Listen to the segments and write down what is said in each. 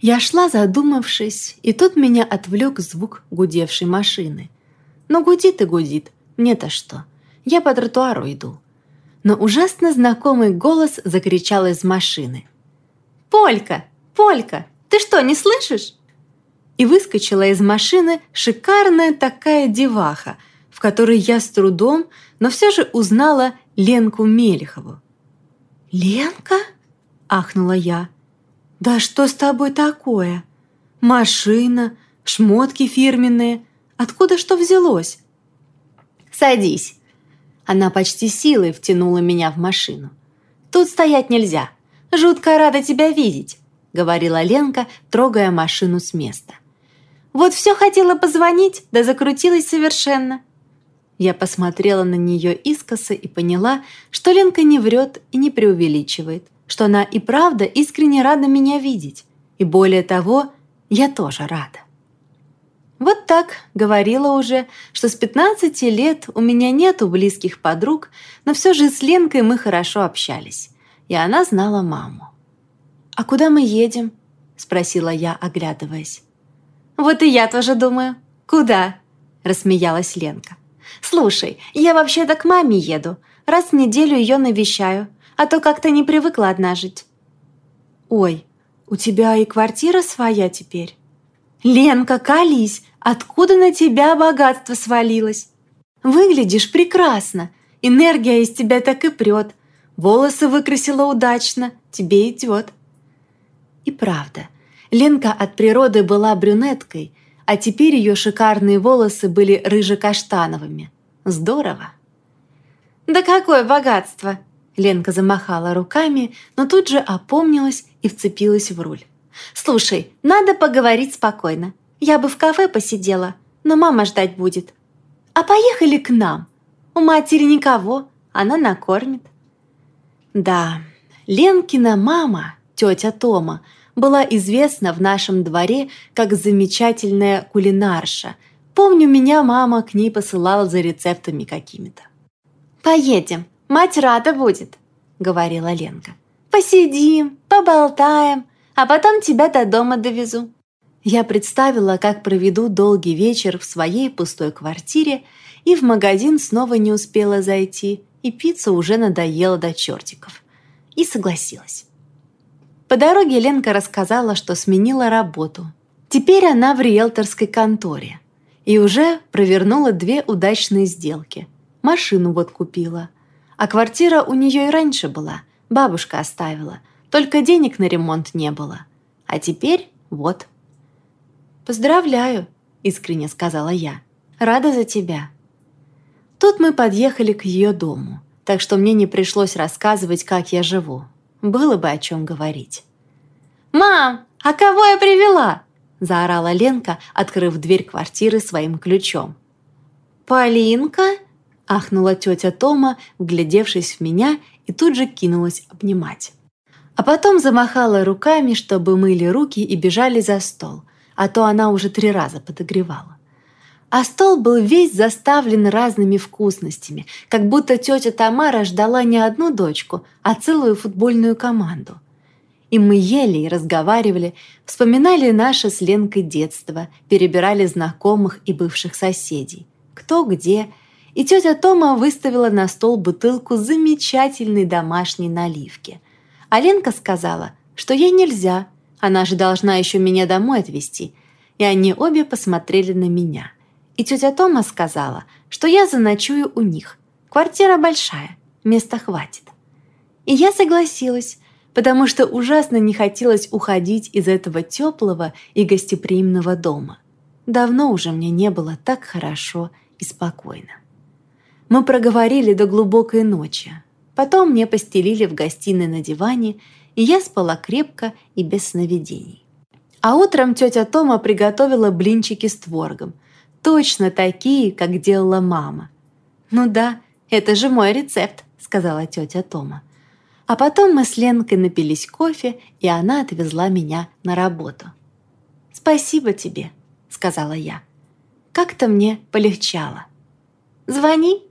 Я шла, задумавшись, и тут меня отвлек звук гудевшей машины. Ну, гудит и гудит, мне-то что? Я по тротуару иду. Но ужасно знакомый голос закричал из машины. «Полька! Полька! Ты что, не слышишь?» И выскочила из машины шикарная такая деваха, в которой я с трудом, но все же узнала Ленку Мелехову. «Ленка?» – ахнула я. «Да что с тобой такое? Машина, шмотки фирменные. Откуда что взялось?» «Садись». Она почти силой втянула меня в машину. «Тут стоять нельзя. Жутко рада тебя видеть», — говорила Ленка, трогая машину с места. «Вот все хотела позвонить, да закрутилась совершенно». Я посмотрела на нее искоса и поняла, что Ленка не врет и не преувеличивает что она и правда искренне рада меня видеть. И более того, я тоже рада. Вот так говорила уже, что с 15 лет у меня нету близких подруг, но все же с Ленкой мы хорошо общались, и она знала маму. «А куда мы едем?» – спросила я, оглядываясь. «Вот и я тоже думаю. Куда?» – рассмеялась Ленка. «Слушай, я вообще-то к маме еду. Раз в неделю ее навещаю а то как-то не привыкла одна жить». «Ой, у тебя и квартира своя теперь?» «Ленка, колись, откуда на тебя богатство свалилось? Выглядишь прекрасно, энергия из тебя так и прет, волосы выкрасила удачно, тебе идет». И правда, Ленка от природы была брюнеткой, а теперь ее шикарные волосы были рыже-каштановыми. Здорово. «Да какое богатство!» Ленка замахала руками, но тут же опомнилась и вцепилась в руль. «Слушай, надо поговорить спокойно. Я бы в кафе посидела, но мама ждать будет. А поехали к нам. У матери никого, она накормит». Да, Ленкина мама, тетя Тома, была известна в нашем дворе как замечательная кулинарша. Помню, меня мама к ней посылала за рецептами какими-то. «Поедем», Мать рада будет», — говорила Ленка. «Посидим, поболтаем, а потом тебя до дома довезу». Я представила, как проведу долгий вечер в своей пустой квартире и в магазин снова не успела зайти, и пицца уже надоела до чертиков. И согласилась. По дороге Ленка рассказала, что сменила работу. Теперь она в риэлторской конторе. И уже провернула две удачные сделки. Машину вот купила – а квартира у нее и раньше была, бабушка оставила, только денег на ремонт не было. А теперь вот. «Поздравляю», — искренне сказала я. «Рада за тебя». Тут мы подъехали к ее дому, так что мне не пришлось рассказывать, как я живу. Было бы о чем говорить. «Мам, а кого я привела?» – заорала Ленка, открыв дверь квартиры своим ключом. «Полинка?» Ахнула тетя Тома, вглядевшись в меня, и тут же кинулась обнимать. А потом замахала руками, чтобы мыли руки и бежали за стол, а то она уже три раза подогревала. А стол был весь заставлен разными вкусностями, как будто тетя Тамара ждала не одну дочку, а целую футбольную команду. И мы ели и разговаривали, вспоминали наше с Ленкой детство, перебирали знакомых и бывших соседей. Кто где – и тетя Тома выставила на стол бутылку замечательной домашней наливки. А Ленка сказала, что ей нельзя, она же должна еще меня домой отвезти. И они обе посмотрели на меня. И тетя Тома сказала, что я заночую у них. Квартира большая, места хватит. И я согласилась, потому что ужасно не хотелось уходить из этого теплого и гостеприимного дома. Давно уже мне не было так хорошо и спокойно. Мы проговорили до глубокой ночи. Потом мне постелили в гостиной на диване, и я спала крепко и без сновидений. А утром тетя Тома приготовила блинчики с творогом. Точно такие, как делала мама. «Ну да, это же мой рецепт», — сказала тетя Тома. А потом мы с Ленкой напились кофе, и она отвезла меня на работу. «Спасибо тебе», — сказала я. «Как-то мне полегчало». «Звони»,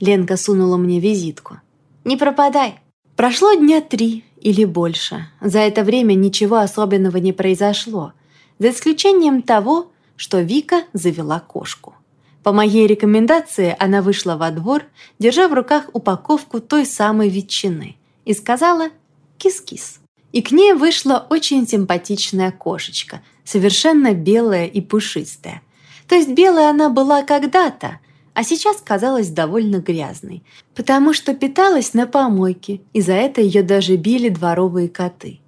Ленка сунула мне визитку. «Не пропадай!» Прошло дня три, или больше. За это время ничего особенного не произошло, за исключением того, что Вика завела кошку. По моей рекомендации она вышла во двор, держа в руках упаковку той самой ветчины, и сказала «кис-кис». И к ней вышла очень симпатичная кошечка, совершенно белая и пушистая. То есть белая она была когда-то, а сейчас казалась довольно грязной, потому что питалась на помойке, и за это ее даже били дворовые коты.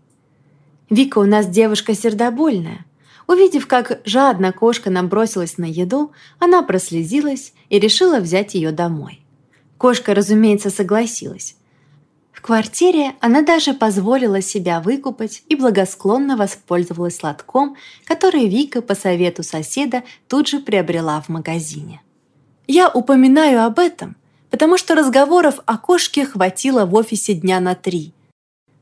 Вика у нас девушка сердобольная. Увидев, как жадно кошка нам бросилась на еду, она прослезилась и решила взять ее домой. Кошка, разумеется, согласилась. В квартире она даже позволила себя выкупать и благосклонно воспользовалась лотком, который Вика по совету соседа тут же приобрела в магазине. Я упоминаю об этом, потому что разговоров о кошке хватило в офисе дня на три.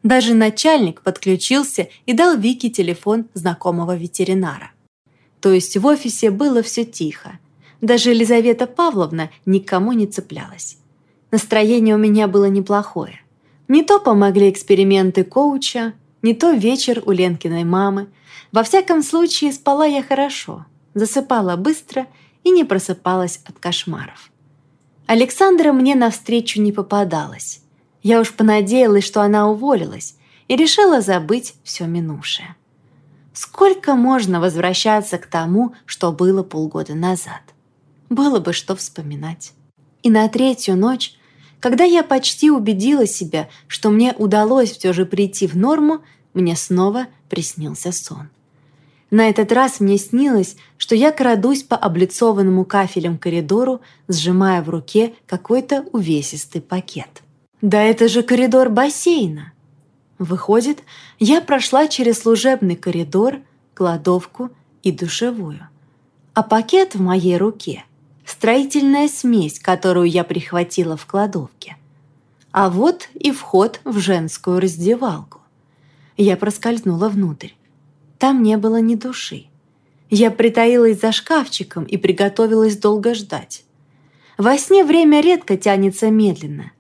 Даже начальник подключился и дал Вике телефон знакомого ветеринара. То есть в офисе было все тихо. Даже Елизавета Павловна никому не цеплялась. Настроение у меня было неплохое. Не то помогли эксперименты коуча, не то вечер у Ленкиной мамы. Во всяком случае, спала я хорошо, засыпала быстро и не просыпалась от кошмаров. Александра мне навстречу не попадалась. Я уж понадеялась, что она уволилась, и решила забыть все минувшее. Сколько можно возвращаться к тому, что было полгода назад? Было бы что вспоминать. И на третью ночь когда я почти убедила себя, что мне удалось все же прийти в норму, мне снова приснился сон. На этот раз мне снилось, что я крадусь по облицованному кафелем коридору, сжимая в руке какой-то увесистый пакет. Да это же коридор бассейна! Выходит, я прошла через служебный коридор, кладовку и душевую. А пакет в моей руке – строительная смесь, которую я прихватила в кладовке. А вот и вход в женскую раздевалку. Я проскользнула внутрь. Там не было ни души. Я притаилась за шкафчиком и приготовилась долго ждать. Во сне время редко тянется медленно.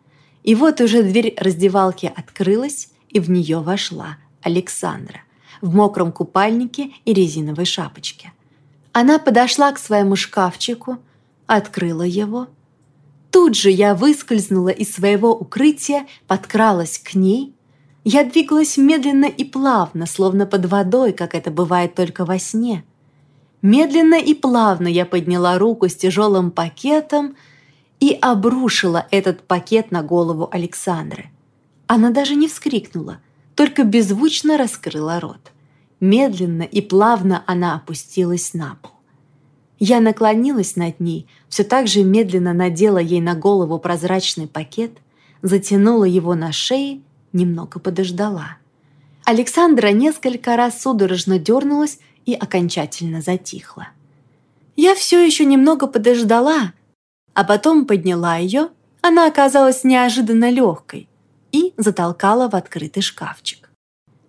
И вот уже дверь раздевалки открылась, и в нее вошла Александра в мокром купальнике и резиновой шапочке. Она подошла к своему шкафчику, открыла его. Тут же я выскользнула из своего укрытия, подкралась к ней. Я двигалась медленно и плавно, словно под водой, как это бывает только во сне. Медленно и плавно я подняла руку с тяжелым пакетом и обрушила этот пакет на голову Александры. Она даже не вскрикнула, только беззвучно раскрыла рот. Медленно и плавно она опустилась на пол. Я наклонилась над ней, все так же медленно надела ей на голову прозрачный пакет, затянула его на шее, немного подождала. Александра несколько раз судорожно дернулась и окончательно затихла. Я все еще немного подождала, а потом подняла ее, она оказалась неожиданно легкой, и затолкала в открытый шкафчик.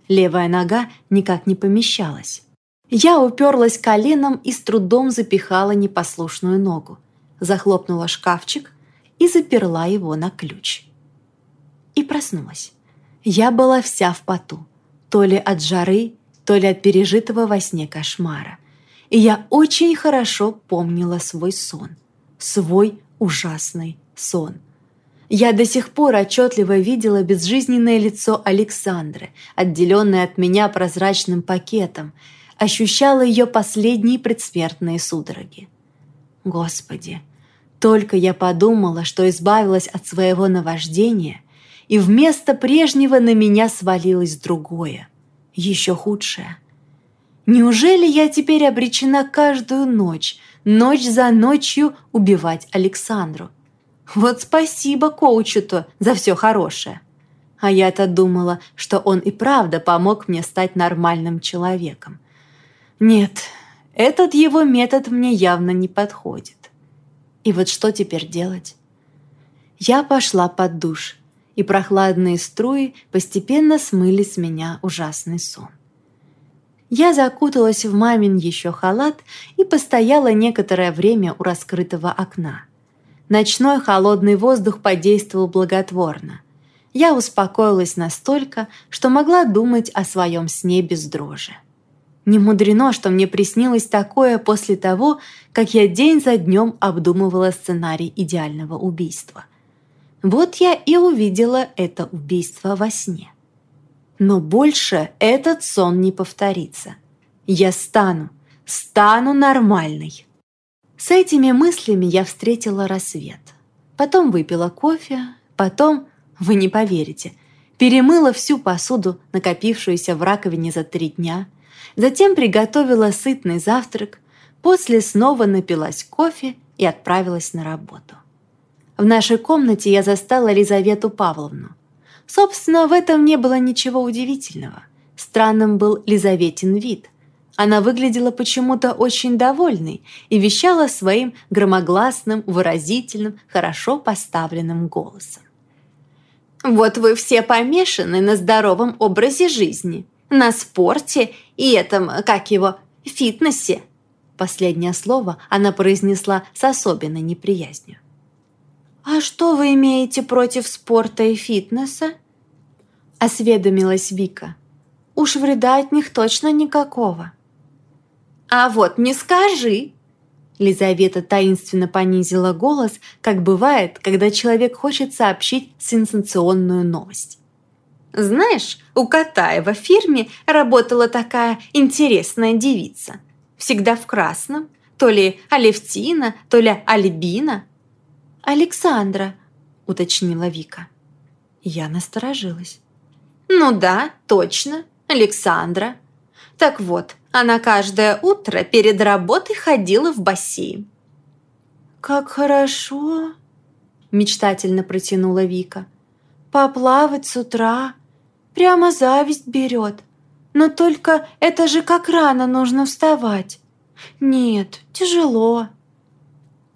Левая нога никак не помещалась. Я уперлась коленом и с трудом запихала непослушную ногу, захлопнула шкафчик и заперла его на ключ. И проснулась. Я была вся в поту, то ли от жары, то ли от пережитого во сне кошмара. И я очень хорошо помнила свой сон, свой ужасный сон. Я до сих пор отчетливо видела безжизненное лицо Александры, отделенное от меня прозрачным пакетом, ощущала ее последние предсмертные судороги. Господи, только я подумала, что избавилась от своего наваждения, и вместо прежнего на меня свалилось другое, еще худшее. Неужели я теперь обречена каждую ночь, ночь за ночью убивать Александру? Вот спасибо коучу-то за все хорошее. А я-то думала, что он и правда помог мне стать нормальным человеком – нет, этот его метод мне явно не подходит. И вот что теперь делать? Я пошла под душ, и прохладные струи постепенно смыли с меня ужасный сон. Я закуталась в мамин еще халат и постояла некоторое время у раскрытого окна. Ночной холодный воздух подействовал благотворно. я успокоилась настолько, что могла думать о своем сне без дрожи. Не мудрено, что мне приснилось такое после того, как я день за днем обдумывала сценарий идеального убийства. Вот я и увидела это убийство во сне. Но больше этот сон не повторится. Я стану, стану нормальной. С этими мыслями я встретила рассвет. Потом выпила кофе, потом, вы не поверите, перемыла всю посуду, накопившуюся в раковине за три дня, затем приготовила сытный завтрак, после снова напилась кофе и отправилась на работу. В нашей комнате я застала Лизавету Павловну. Собственно, в этом не было ничего удивительного. Странным был Лизаветин вид. Она выглядела почему-то очень довольной и вещала своим громогласным, выразительным, хорошо поставленным голосом. «Вот вы все помешаны на здоровом образе жизни, на спорте и этом, как его, фитнесе». Последнее слово она произнесла с особенной неприязнью. «А что вы имеете против спорта и фитнеса?» Осведомилась Вика. «Уж вреда от них точно никакого». «А вот не скажи!» Лизавета таинственно понизила голос, как бывает, когда человек хочет сообщить сенсационную новость. «Знаешь, у Катаева в фирме работала такая интересная девица. Всегда в красном. То ли Алевтина, то ли Альбина. «Александра», — уточнила Вика. Я насторожилась. «Ну да, точно, Александра. Так вот, она каждое утро перед работой ходила в бассейн». «Как хорошо!» – мечтательно протянула Вика. «Поплавать с утра. Прямо зависть берет. Но только это же как рано нужно вставать. Нет, тяжело».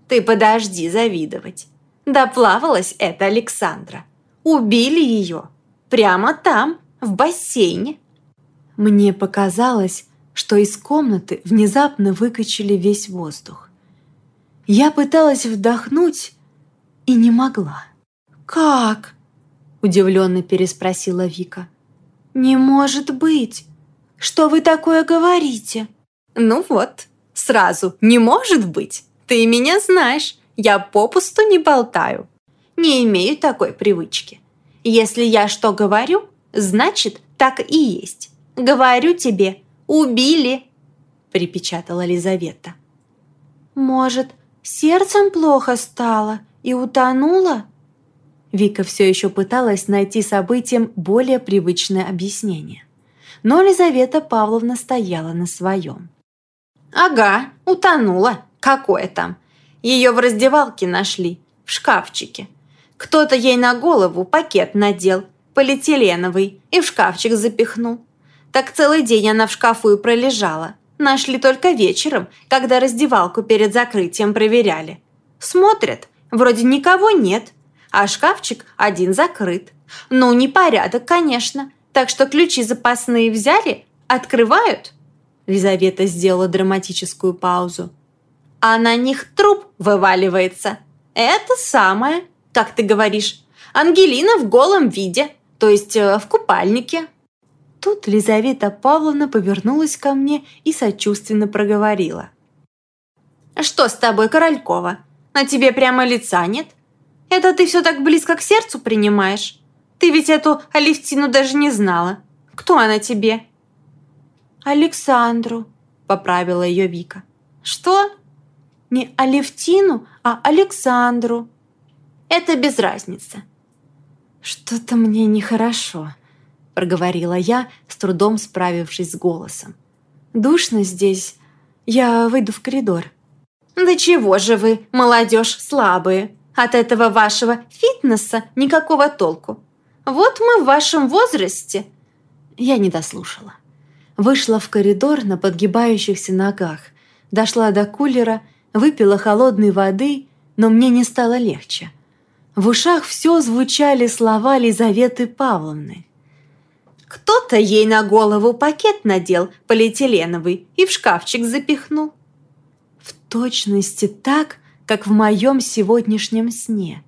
Ты подожди завидовать. Доплавалась эта Александра. Убили ее. Прямо там, в бассейне. Мне показалось, что из комнаты внезапно выкачали весь воздух. Я пыталась вдохнуть и не могла. «Как?» – удивленно переспросила Вика. «Не может быть! Что вы такое говорите?» «Ну вот, сразу не может быть!» Ты меня знаешь, я попусту не болтаю. Не имею такой привычки. Если я что говорю, значит, так и есть. Говорю тебе, убили, припечатала Лизавета. Может, сердцем плохо стало и утонула? Вика все еще пыталась найти событиям более привычное объяснение. Но Лизавета Павловна стояла на своем. «Ага, утонула. Какое там? Ее в раздевалке нашли, в шкафчике. Кто-то ей на голову пакет надел, полиэтиленовый, и в шкафчик запихнул. Так целый день она в шкафу и пролежала. Нашли только вечером, когда раздевалку перед закрытием проверяли. Смотрят, вроде никого нет, а шкафчик один закрыт. Ну, непорядок, конечно. Так что ключи запасные взяли, открывают. Лизавета сделала драматическую паузу а на них труп вываливается. Это самое, как ты говоришь, Ангелина в голом виде, то есть э, в купальнике». Тут Лизавета Павловна повернулась ко мне и сочувственно проговорила. «Что с тобой, Королькова? На тебе прямо лица нет? Это ты все так близко к сердцу принимаешь? Ты ведь эту Алевтину даже не знала. Кто она тебе?» «Александру», — поправила ее Вика. «Что?» Не Алевтину, а Александру. Это без разницы. Что-то мне нехорошо, проговорила я, с трудом справившись с голосом. Душно здесь. Я выйду в коридор. Да чего же вы, молодежь, слабые? От этого вашего фитнеса никакого толку. Вот мы в вашем возрасте. Я не дослушала. Вышла в коридор на подгибающихся ногах, дошла до кулера выпила холодной воды, но мне не стало легче. В ушах все звучали слова Лизаветы Павловны. «Кто-то ей на голову пакет надел полиэтиленовый и в шкафчик запихнул». В точности так, как в моем сегодняшнем сне.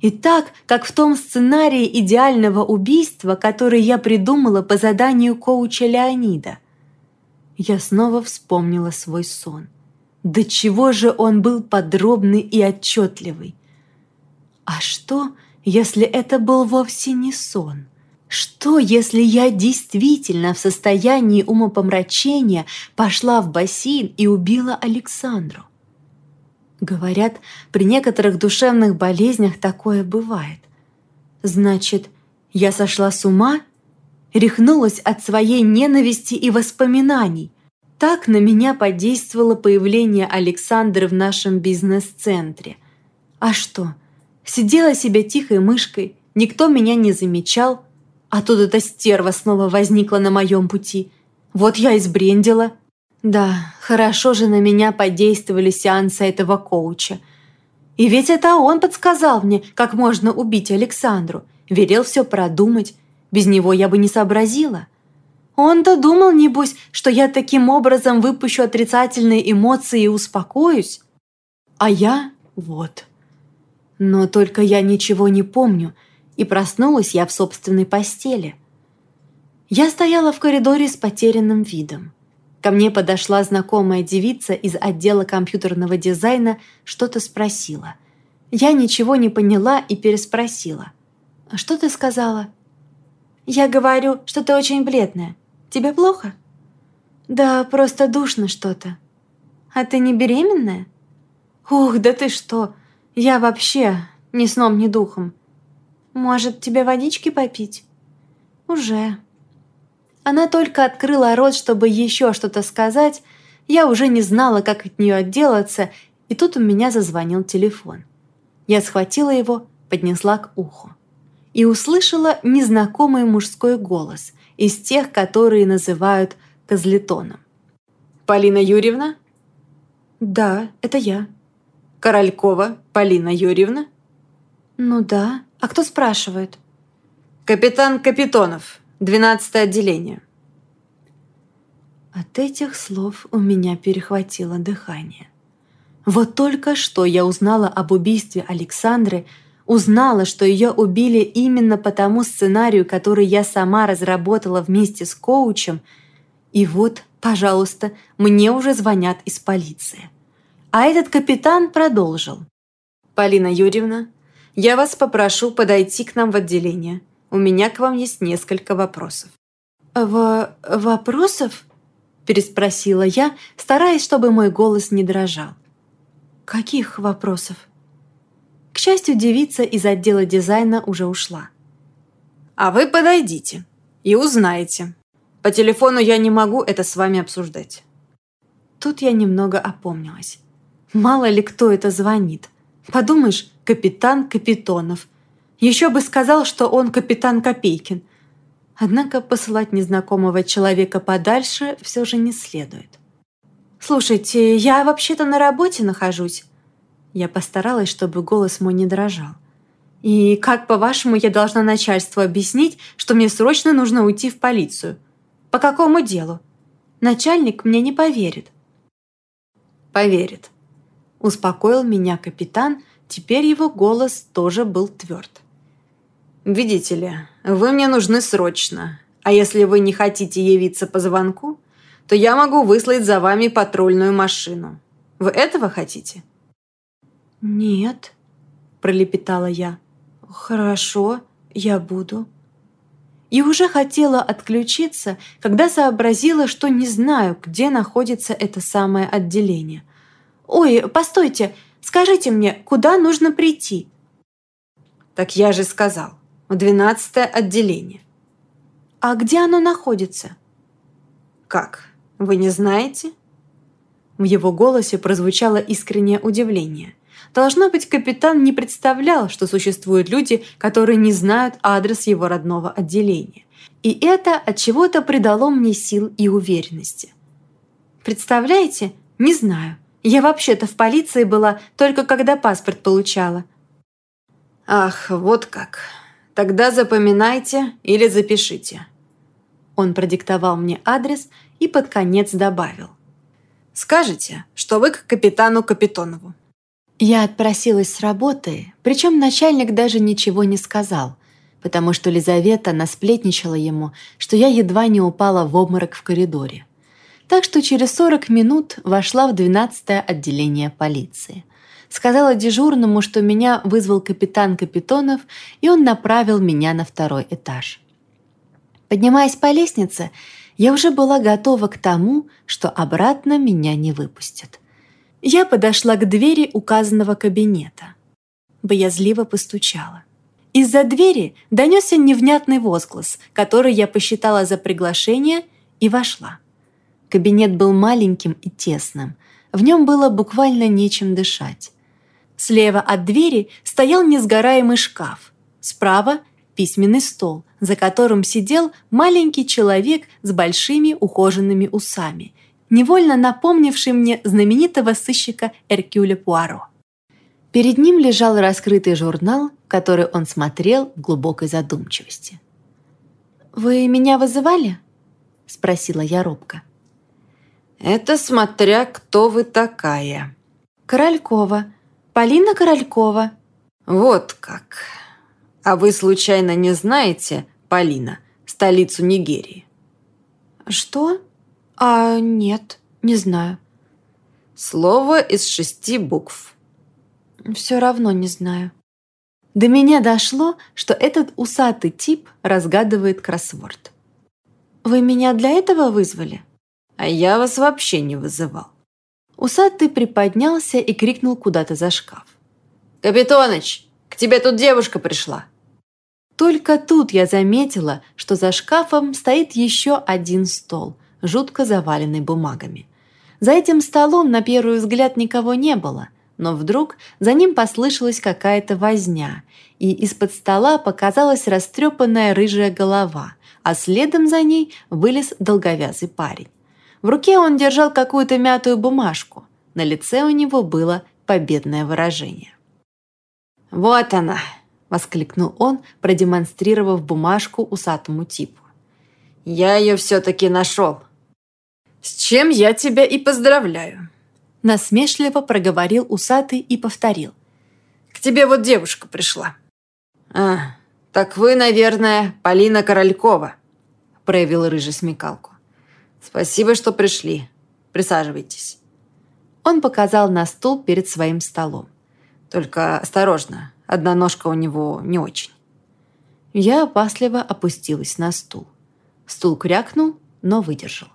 И так, как в том сценарии идеального убийства, который я придумала по заданию коуча Леонида. Я снова вспомнила свой сон. До чего же он был подробный и отчетливый. А что, если это был вовсе не сон? Что, если я действительно в состоянии умопомрачения пошла в бассейн и убила Александру? Говорят, при некоторых душевных болезнях такое бывает. Значит, я сошла с ума? Рехнулась от своей ненависти и воспоминаний. Так на меня подействовало появление Александры в нашем бизнес-центре. А что, сидела себе тихой мышкой, никто меня не замечал, а тут эта стерва снова возникла на моем пути. Вот я и сбрендила. Да, хорошо же на меня подействовали сеансы этого коуча. И ведь это он подсказал мне, как можно убить Александру. Велел все продумать. Без него я бы не сообразила. Он-то думал, небось, что я таким образом выпущу отрицательные эмоции и успокоюсь. А я вот. Но только я ничего не помню, и проснулась я в собственной постели. Я стояла в коридоре с потерянным видом. Ко мне подошла знакомая девица из отдела компьютерного дизайна, что-то спросила. Я ничего не поняла и переспросила. «Что ты сказала?» «Я говорю, что ты очень бледная. Тебе плохо?» «Да, просто душно что-то». «А ты не беременная?» «Ух, да ты что! Я вообще ни сном, ни духом. Может, тебе водички попить?» «Уже», она только открыла рот, чтобы еще что-то сказать. Я уже не знала, как от нее отделаться, и тут у меня зазвонил телефон. Я схватила его, поднесла к уху. И услышала незнакомый мужской голос из тех, которые называют козлетоном. «Полина Юрьевна?» «Да, это я». «Королькова Полина Юрьевна?» «Ну да. А кто спрашивает?» «Капитан Капитонов, Двенадцатое отделение. От этих слов у меня перехватило дыхание. Вот только что я узнала об убийстве Александры, узнала, что ее убили именно по тому сценарию, который я сама разработала вместе с коучем, и вот, пожалуйста, мне уже звонят из полиции. А этот капитан продолжил. «Полина Юрьевна, я вас попрошу подойти к нам в отделение. У меня к вам есть несколько вопросов». «В... вопросов?» – переспросила я, стараясь, чтобы мой голос не дрожал. «Каких вопросов?» К счастью, девица из отдела дизайна уже ушла. «А вы подойдите и узнаете. По телефону я не могу это с вами обсуждать». Тут я немного опомнилась. Мало ли кто это звонит. Подумаешь, капитан Капитонов. Еще бы сказал, что он капитан Копейкин. Однако посылать незнакомого человека подальше все же не следует. «Слушайте, я вообще-то на работе нахожусь». Я постаралась, чтобы голос мой не дрожал. «И как, по-вашему, я должна начальству объяснить, что мне срочно нужно уйти в полицию? По какому делу? Начальник мне не поверит». «Поверит», — успокоил меня капитан, теперь его голос тоже был тверд. «Видите ли, вы мне нужны срочно, а если вы не хотите явиться по звонку, то я могу выслать за вами патрульную машину. Вы этого хотите?» «Нет», – пролепетала я. «Хорошо, я буду». И уже хотела отключиться, когда сообразила, что не знаю, где находится это самое отделение. «Ой, постойте, скажите мне, куда нужно прийти?» «Так я же сказал, в двенадцатое отделение. А где оно находится? Как? Вы не знаете? В его голосе прозвучало искреннее удивление. Должно быть, капитан не представлял, что существуют люди, которые не знают адрес его родного отделения. И это от чего-то придало мне сил и уверенности. Представляете? Не знаю. Я вообще-то в полиции была только когда паспорт получала. Ах, вот как. Тогда запоминайте или запишите». Он продиктовал мне адрес и под конец добавил. «Скажите, что вы к капитану Капитонову». Я отпросилась с работы, причем начальник даже ничего не сказал, потому что Лизавета насплетничала ему, что я едва не упала в обморок в коридоре. Так что через 40 минут вошла в 12-е отделение полиции. Сказала дежурному, что меня вызвал капитан Капитонов, и он направил меня на второй этаж. Поднимаясь по лестнице, я уже была готова к тому, что обратно меня не выпустят. Я подошла к двери указанного кабинета. Боязливо постучала. Из-за двери донесся невнятный возглас, который я посчитала за приглашение, и вошла. Кабинет был маленьким и тесным. В нем было буквально нечем дышать. Слева от двери стоял несгораемый шкаф. Справа – письменный стол, за которым сидел маленький человек с большими ухоженными усами – невольно напомнивший мне знаменитого сыщика Эркюля Пуаро. Перед ним лежал раскрытый журнал, который он смотрел в глубокой задумчивости. «Вы меня вызывали?» – спросила я робко. «Это смотря кто вы такая». «Королькова. Полина Королькова». «Вот как. А вы случайно не знаете, Полина, столицу Нигерии?» «Что?» «А нет, не знаю». «Слово из шести букв». «Все равно не знаю». До меня дошло, что этот усатый тип разгадывает кроссворд. «Вы меня для этого вызвали?» «А я вас вообще не вызывал». Усатый приподнялся и крикнул куда-то за шкаф. «Капитоныч, к тебе тут девушка пришла!» Только тут я заметила, что за шкафом стоит еще один стол, жутко заваленный бумагами. За этим столом на первый взгляд никого не было, но вдруг за ним послышалась какая-то возня, и из-под стола показалась растрепанная рыжая голова, а следом за ней вылез долговязый парень. В руке он держал какую-то мятую бумажку. На лице у него было победное выражение. «Вот она!» – воскликнул он, продемонстрировав бумажку усатому типу. «Я ее все-таки нашел!» «С чем я тебя и поздравляю!» Насмешливо проговорил усатый и повторил. «К тебе вот девушка пришла». «А, так вы, наверное, Полина Королькова», проявил рыжий смекалку. «Спасибо, что пришли. Присаживайтесь». Он показал на стул перед своим столом. «Только осторожно, одна ножка у него не очень». Я опасливо опустилась на стул. Стул крякнул, но выдержал.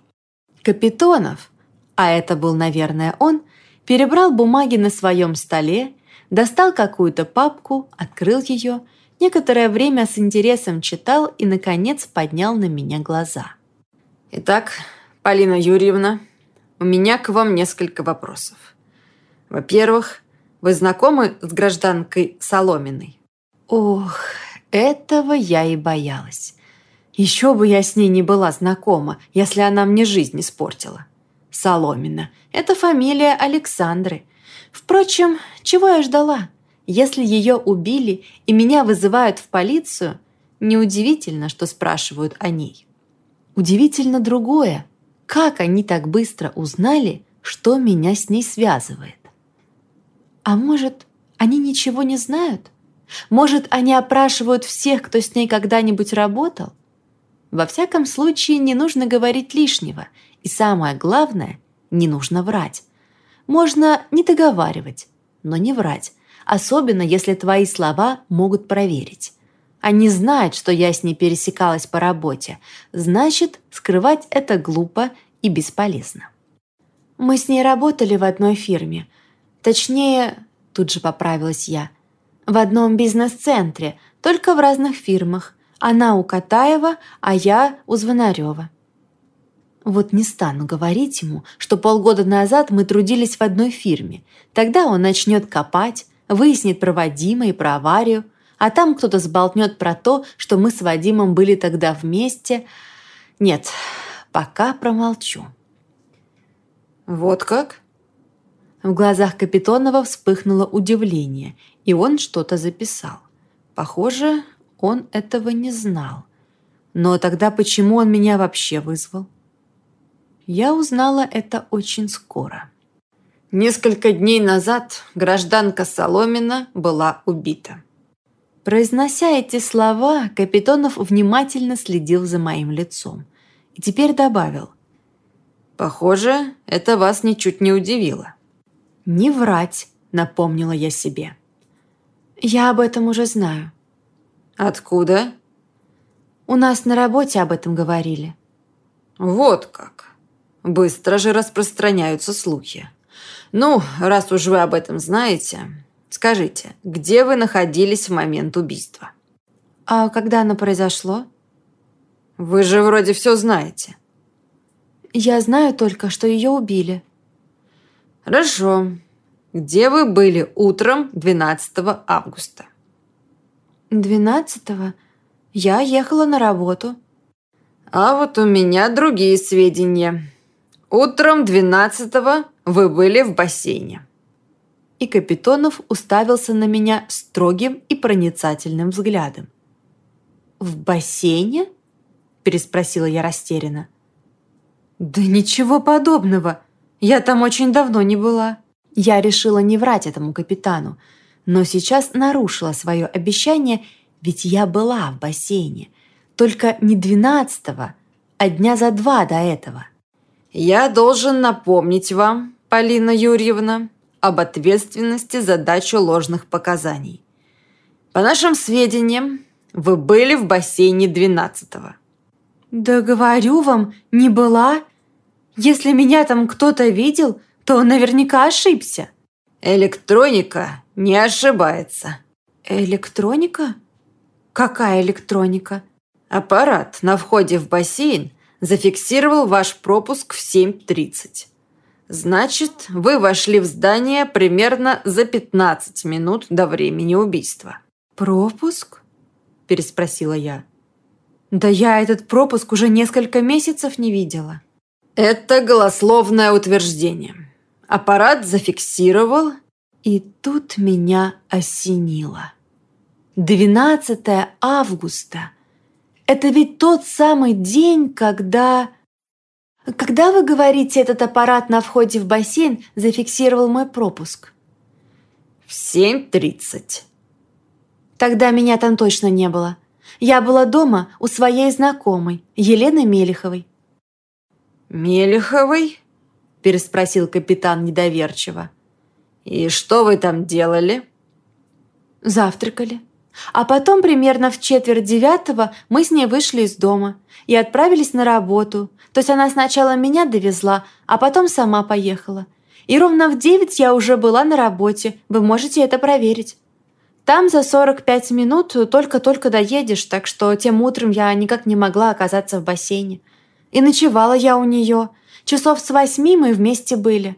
Капитонов, а это был, наверное, он, перебрал бумаги на своем столе, достал какую-то папку, открыл ее, некоторое время с интересом читал и, наконец, поднял на меня глаза. «Итак, Полина Юрьевна, у меня к вам несколько вопросов. Во-первых, вы знакомы с гражданкой Соломиной?» Ох, этого я и боялась. Еще бы я с ней не была знакома, если она мне жизнь испортила. Соломина. Это фамилия Александры. Впрочем, чего я ждала? Если ее убили и меня вызывают в полицию, неудивительно, что спрашивают о ней. Удивительно другое. Как они так быстро узнали, что меня с ней связывает? А может, они ничего не знают? Может, они опрашивают всех, кто с ней когда-нибудь работал? Во всяком случае, не нужно говорить лишнего, и самое главное, не нужно врать. Можно не договаривать, но не врать, особенно если твои слова могут проверить. Они знают, что я с ней пересекалась по работе, значит, скрывать это глупо и бесполезно. Мы с ней работали в одной фирме. Точнее, тут же поправилась я, в одном бизнес-центре, только в разных фирмах. Она у Катаева, а я у Звонарева. Вот не стану говорить ему, что полгода назад мы трудились в одной фирме. Тогда он начнет копать, выяснит про Вадима и про аварию, а там кто-то сболтнет про то, что мы с Вадимом были тогда вместе. Нет, пока промолчу. «Вот как?» В глазах Капитонова вспыхнуло удивление, и он что-то записал. Похоже, он этого не знал. Но тогда почему он меня вообще вызвал? Я узнала это очень скоро. Несколько дней назад гражданка Соломина была убита. Произнося эти слова, Капитонов внимательно следил за моим лицом. И теперь добавил. «Похоже, это вас ничуть не удивило». «Не врать», — напомнила я себе. «Я об этом уже знаю». «Откуда?» «У нас на работе об этом говорили». «Вот как. Быстро же распространяются слухи». «Ну, раз уж вы об этом знаете, скажите, где вы находились в момент убийства?» «А когда оно произошло?» «Вы же вроде все знаете». «Я знаю только, что ее убили». «Хорошо. Где вы были утром 12 августа?» «12-го? Я ехала на работу». «А вот у меня другие сведения. Утром 12-го вы были в бассейне». И Капитонов уставился на меня строгим и проницательным взглядом. «В бассейне?» – переспросила я растерянно. «Да ничего подобного. Я там очень давно не была». Я решила не врать этому капитану, но сейчас нарушила свое обещание, ведь я была в бассейне. Только не двенадцатого, а дня за два до этого. «Я должен напомнить вам, Полина Юрьевна, об ответственности за дачу ложных показаний. По нашим сведениям, вы были в бассейне 12-го. Да говорю вам, не была. Если меня там кто-то видел, то он наверняка ошибся. Электроника не ошибается. Электроника? Какая электроника? Аппарат на входе в бассейн зафиксировал ваш пропуск в 7.30. Значит, вы вошли в здание примерно за 15 минут до времени убийства. «Пропуск?» – переспросила я. «Да я этот пропуск уже несколько месяцев не видела». «Это голословное утверждение. Аппарат зафиксировал...» И тут меня осенило. 12 августа. Это ведь тот самый день, когда... Когда вы говорите, этот аппарат на входе в бассейн зафиксировал мой пропуск? В 7.30. Тогда меня там точно не было. Я была дома у своей знакомой, Елены Мелеховой. «Мелеховой?» – переспросил капитан недоверчиво. «И что вы там делали?» «Завтракали. А потом примерно в четверть девятого мы с ней вышли из дома и отправились на работу. То есть она сначала меня довезла, а потом сама поехала. И ровно в девять я уже была на работе, вы можете это проверить. Там за 45 минут только-только доедешь, так что тем утром я никак не могла оказаться в бассейне. И ночевала я у нее. Часов с восьми мы вместе были.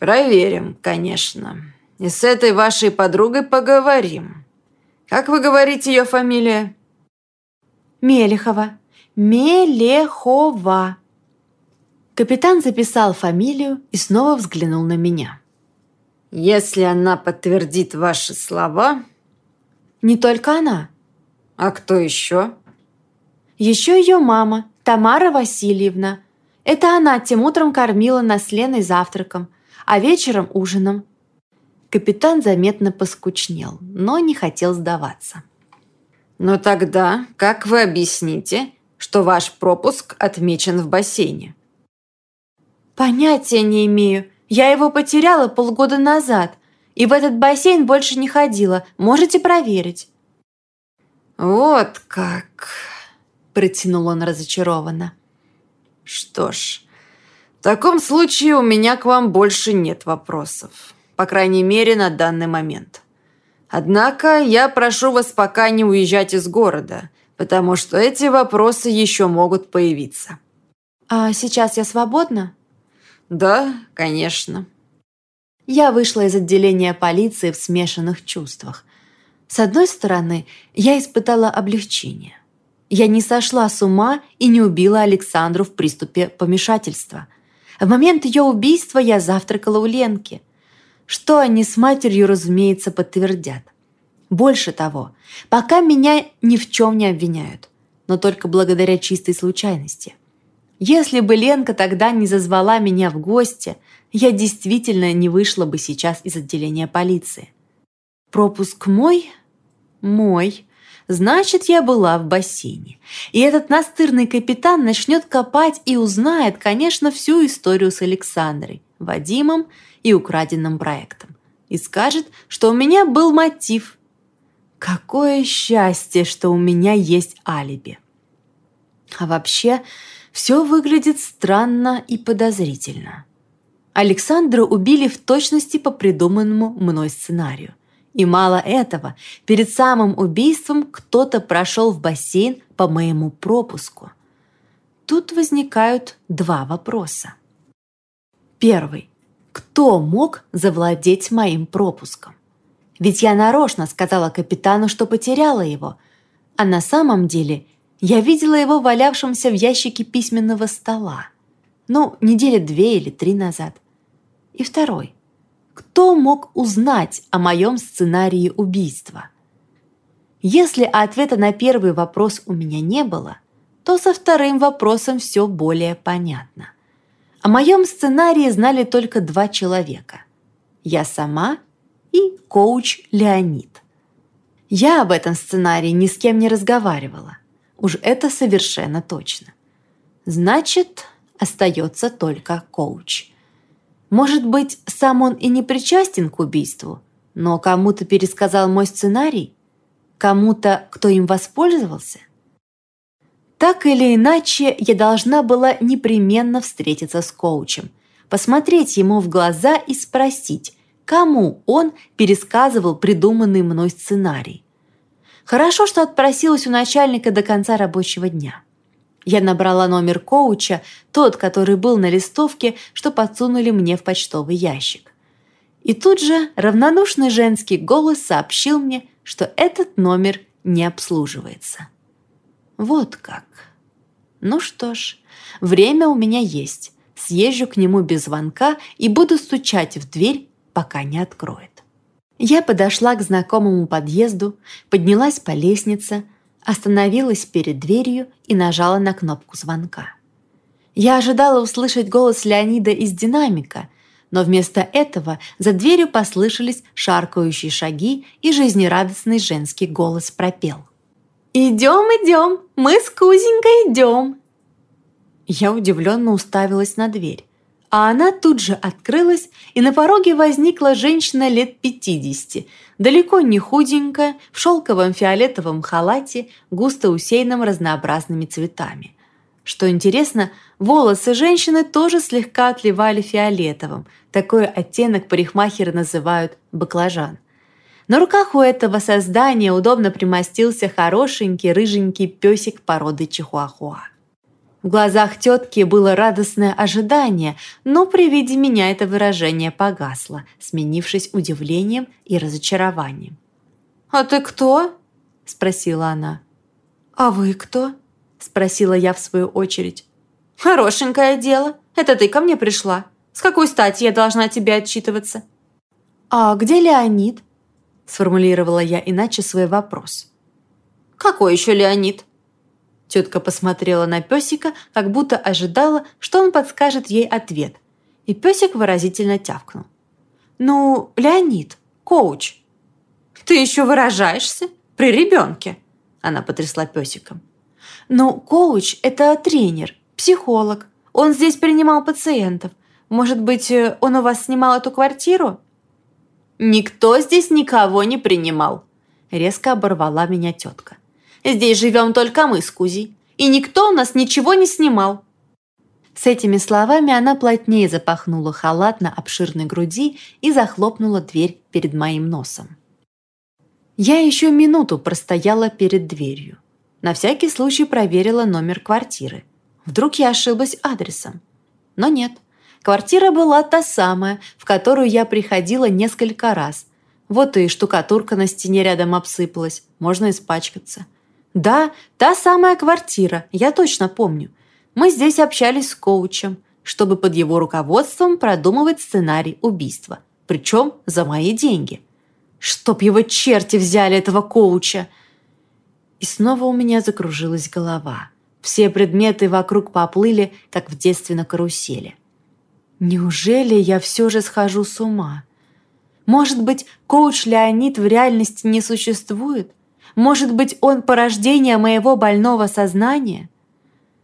Проверим, конечно. И с этой вашей подругой поговорим. Как вы говорите ее фамилия? Мелехова. Мелехова. Капитан записал фамилию и снова взглянул на меня. «Если она подтвердит ваши слова...» «Не только она». «А кто еще?» «Еще ее мама, Тамара Васильевна. Это она тем утром кормила нас Леной завтраком, а вечером ужином». Капитан заметно поскучнел, но не хотел сдаваться. «Но тогда как вы объясните, что ваш пропуск отмечен в бассейне?» «Понятия не имею. Я его потеряла полгода назад. И в этот бассейн больше не ходила. Можете проверить». «Вот как!» – протянул он разочарованно. «Что ж, в таком случае у меня к вам больше нет вопросов. По крайней мере, на данный момент. Однако я прошу вас пока не уезжать из города, потому что эти вопросы еще могут появиться». «А сейчас я свободна?» «Да, конечно». Я вышла из отделения полиции в смешанных чувствах. С одной стороны, я испытала облегчение. Я не сошла с ума и не убила Александру в приступе помешательства. В момент ее убийства я завтракала у Ленки. Что они с матерью, разумеется, подтвердят. Больше того, пока меня ни в чем не обвиняют, но только благодаря чистой случайности. Если бы Ленка тогда не зазвала меня в гости, я действительно не вышла бы сейчас из отделения полиции. Пропуск мой? Мой. Значит, я была в бассейне. И этот настырный капитан начнет копать и узнает, конечно, всю историю с Александрой, Вадимом и украденным проектом. И скажет, что у меня был мотив. Какое счастье, что у меня есть алиби. А вообще, все выглядит странно и подозрительно. Александра убили в точности по придуманному мной сценарию. И мало этого, перед самым убийством кто-то прошел в бассейн по моему пропуску. Тут возникают два вопроса. Первый. Кто мог завладеть моим пропуском? Ведь я нарочно сказала капитану, что потеряла его, а на самом деле я видела его валявшимся в ящике письменного стола. Ну, недели две или три назад. И второй. Кто мог узнать о моем сценарии убийства? Если ответа на первый вопрос у меня не было, то со вторым вопросом все более понятно. О моем сценарии знали только два человека. Я сама и коуч Леонид. Я об этом сценарии ни с кем не разговаривала. Уж это совершенно точно. Значит, остается только коуч. Может быть, сам он и не причастен к убийству, но кому-то пересказал мой сценарий? Кому-то, кто им воспользовался? Так или иначе, я должна была непременно встретиться с коучем, посмотреть ему в глаза и спросить, кому он пересказывал придуманный мной сценарий. Хорошо, что отпросилась у начальника до конца рабочего дня. Я набрала номер коуча, тот, который был на листовке, что подсунули мне в почтовый ящик. И тут же равнодушный женский голос сообщил мне, что этот номер не обслуживается. Вот как. Ну что ж, время у меня есть. Съезжу к нему без звонка и буду стучать в дверь, пока не откроет. Я подошла к знакомому подъезду, поднялась по лестнице, остановилась перед дверью и нажала на кнопку звонка. Я ожидала услышать голос Леонида из динамика, но вместо этого за дверью послышались шаркающие шаги и жизнерадостный женский голос пропел. «Идем, идем, мы с Кузенькой идем!» Я удивленно уставилась на дверь а она тут же открылась, и на пороге возникла женщина лет 50, далеко не худенькая, в шелковом фиолетовом халате, густо усеянном разнообразными цветами. Что интересно, волосы женщины тоже слегка отливали фиолетовым, такой оттенок парикмахеры называют баклажан. На руках у этого создания удобно примостился хорошенький рыженький песик породы чихуахуа. В глазах тетки было радостное ожидание, но при виде меня это выражение погасло, сменившись удивлением и разочарованием. «А ты кто?» – спросила она. «А вы кто?» – спросила я в свою очередь. «Хорошенькое дело. Это ты ко мне пришла. С какой стати я должна тебе отчитываться?» «А где Леонид?» – сформулировала я иначе свой вопрос. «Какой еще Леонид?» Тетка посмотрела на песика, как будто ожидала, что он подскажет ей ответ. И песик выразительно тявкнул. «Ну, Леонид, коуч». «Ты еще выражаешься? При ребенке?» Она потрясла песиком. «Ну, коуч – это тренер, психолог. Он здесь принимал пациентов. Может быть, э, он у вас снимал эту квартиру?» «Никто здесь никого не принимал», – резко оборвала меня тетка. Здесь живем только мы с Кузей, и никто у нас ничего не снимал». С этими словами она плотнее запахнула халат на обширной груди и захлопнула дверь перед моим носом. Я еще минуту простояла перед дверью. На всякий случай проверила номер квартиры. Вдруг я ошиблась адресом. Но нет. Квартира была та самая, в которую я приходила несколько раз. Вот и штукатурка на стене рядом обсыпалась, можно испачкаться. Да, та самая квартира, я точно помню. Мы здесь общались с коучем, чтобы под его руководством продумывать сценарий убийства. Причем за мои деньги. Чтоб его черти взяли этого коуча! И снова у меня закружилась голова. Все предметы вокруг поплыли, как в детстве на карусели. Неужели я все же схожу с ума? Может быть, коуч Леонид в реальности не существует? Может быть, он порождение моего больного сознания?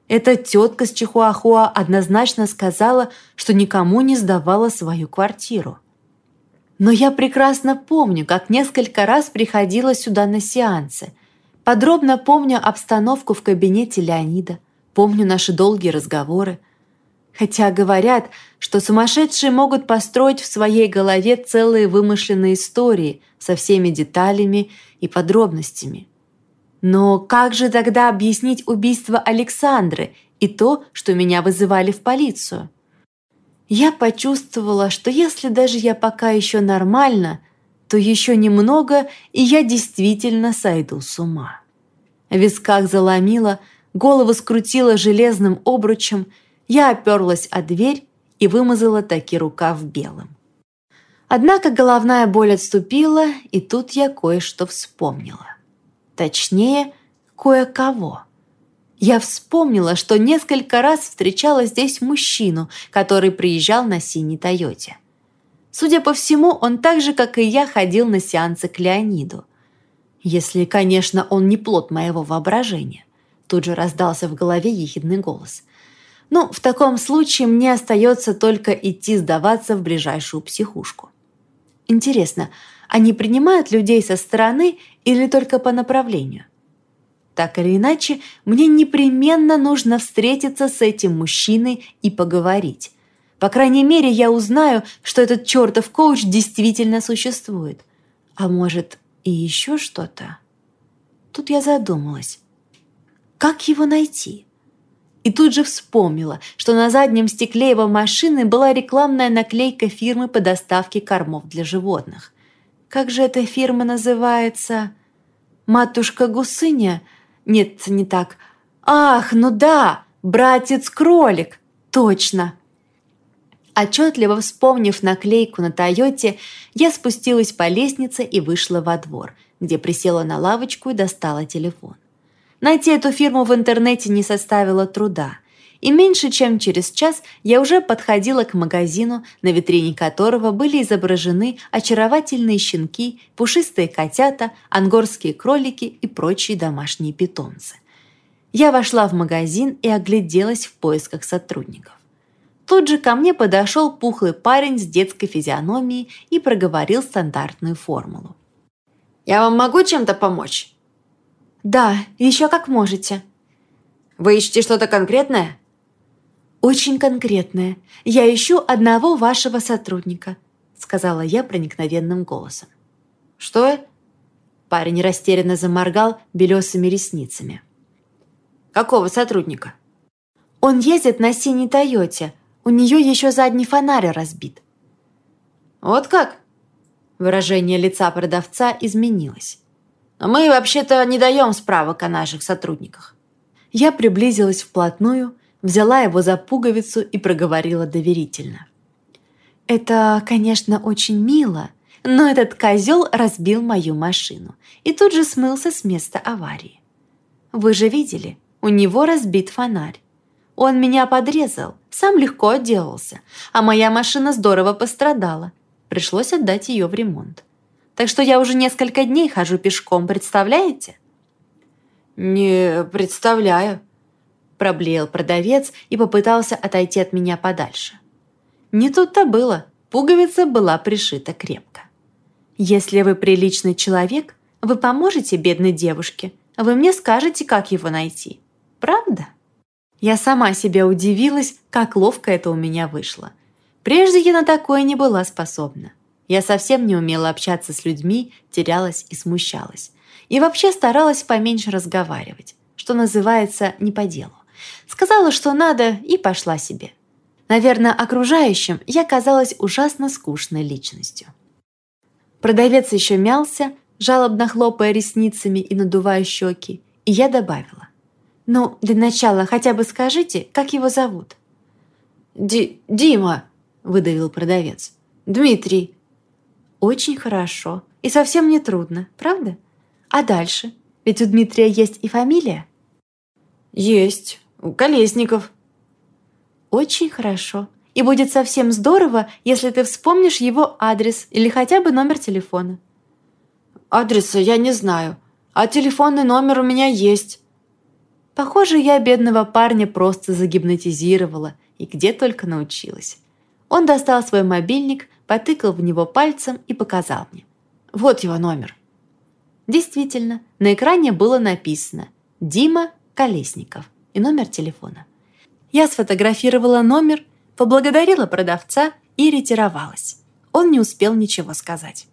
Эта тетка с Чихуахуа однозначно сказала, что никому не сдавала свою квартиру. Но я прекрасно помню, как несколько раз приходила сюда на сеансы. Подробно помню обстановку в кабинете Леонида, помню наши долгие разговоры. Хотя говорят, что сумасшедшие могут построить в своей голове целые вымышленные истории со всеми деталями и подробностями. Но как же тогда объяснить убийство Александры и то, что меня вызывали в полицию? Я почувствовала, что если даже я пока еще нормально, то еще немного, и я действительно сойду с ума. В висках заломила, голову скрутила железным обручем, я оперлась о дверь и вымазала таки рукав белым. Однако головная боль отступила, и тут я кое-что вспомнила. Точнее, кое-кого. Я вспомнила, что несколько раз встречала здесь мужчину, который приезжал на синей Тойоте. Судя по всему, он так же, как и я, ходил на сеансы к Леониду. Если, конечно, он не плод моего воображения. Тут же раздался в голове ехидный голос. Ну, в таком случае мне остается только идти сдаваться в ближайшую психушку. Интересно, они принимают людей со стороны или только по направлению? Так или иначе, мне непременно нужно встретиться с этим мужчиной и поговорить. По крайней мере, я узнаю, что этот чертов коуч действительно существует. А может, и еще что-то? Тут я задумалась. Как его найти? И тут же вспомнила, что на заднем стекле его машины была рекламная наклейка фирмы по доставке кормов для животных. Как же эта фирма называется? Матушка Гусыня? Нет, не так. Ах, ну да, братец-кролик. Точно. Отчетливо вспомнив наклейку на Тойоте, я спустилась по лестнице и вышла во двор, где присела на лавочку и достала телефон. Найти эту фирму в интернете не составило труда – и меньше чем через час я уже подходила к магазину, на витрине которого были изображены очаровательные щенки, пушистые котята, ангорские кролики и прочие домашние питомцы. Я вошла в магазин и огляделась в поисках сотрудников. Тут же ко мне подошел пухлый парень с детской физиономией и проговорил стандартную формулу. «Я вам могу чем-то помочь?» «Да, еще как можете». «Вы ищете что-то конкретное?» «Очень конкретное. Я ищу одного вашего сотрудника», сказала я проникновенным голосом. «Что?» Парень растерянно заморгал белесыми ресницами. «Какого сотрудника?» «Он ездит на синей Тойоте. У нее еще задний фонарь разбит». «Вот как?» Выражение лица продавца изменилось. «Но мы вообще-то не даем справок о наших сотрудниках». Я приблизилась вплотную, взяла его за пуговицу и проговорила доверительно. «Это, конечно, очень мило, но этот козел разбил мою машину и тут же смылся с места аварии. Вы же видели, у него разбит фонарь. Он меня подрезал, сам легко отделался, а моя машина здорово пострадала. Пришлось отдать ее в ремонт. Так что я уже несколько дней хожу пешком, представляете?» «Не представляю», Проблеял продавец и попытался отойти от меня подальше. Не тут-то было. Пуговица была пришита крепко. «Если вы приличный человек, вы поможете бедной девушке. Вы мне скажете, как его найти. Правда?» Я сама себе удивилась, как ловко это у меня вышло. Прежде я на такое не была способна. Я совсем не умела общаться с людьми, терялась и смущалась. И вообще старалась поменьше разговаривать, что называется не по делу. Сказала, что надо, и пошла себе. Наверное, окружающим я казалась ужасно скучной личностью. Продавец еще мялся, жалобно хлопая ресницами и надувая щеки, и я добавила. «Ну, для начала хотя бы скажите, как его зовут?» Ди «Дима», — выдавил продавец. «Дмитрий». «Очень хорошо. И совсем не трудно, правда? А дальше? Ведь у Дмитрия есть и фамилия?» «Есть. У Колесников». «Очень хорошо. и будет совсем здорово, если ты вспомнишь его адрес или хотя бы номер телефона». «Адреса я не знаю, а телефонный номер у меня есть». Похоже, я бедного парня просто загипнотизировала и где только научилась. Он достал свой мобильник, потыкал в него пальцем и показал мне. Вот его номер. Действительно, на экране было написано «Дима Колесников» и номер телефона. Я сфотографировала номер, поблагодарила продавца и ретировалась. Он не успел ничего сказать.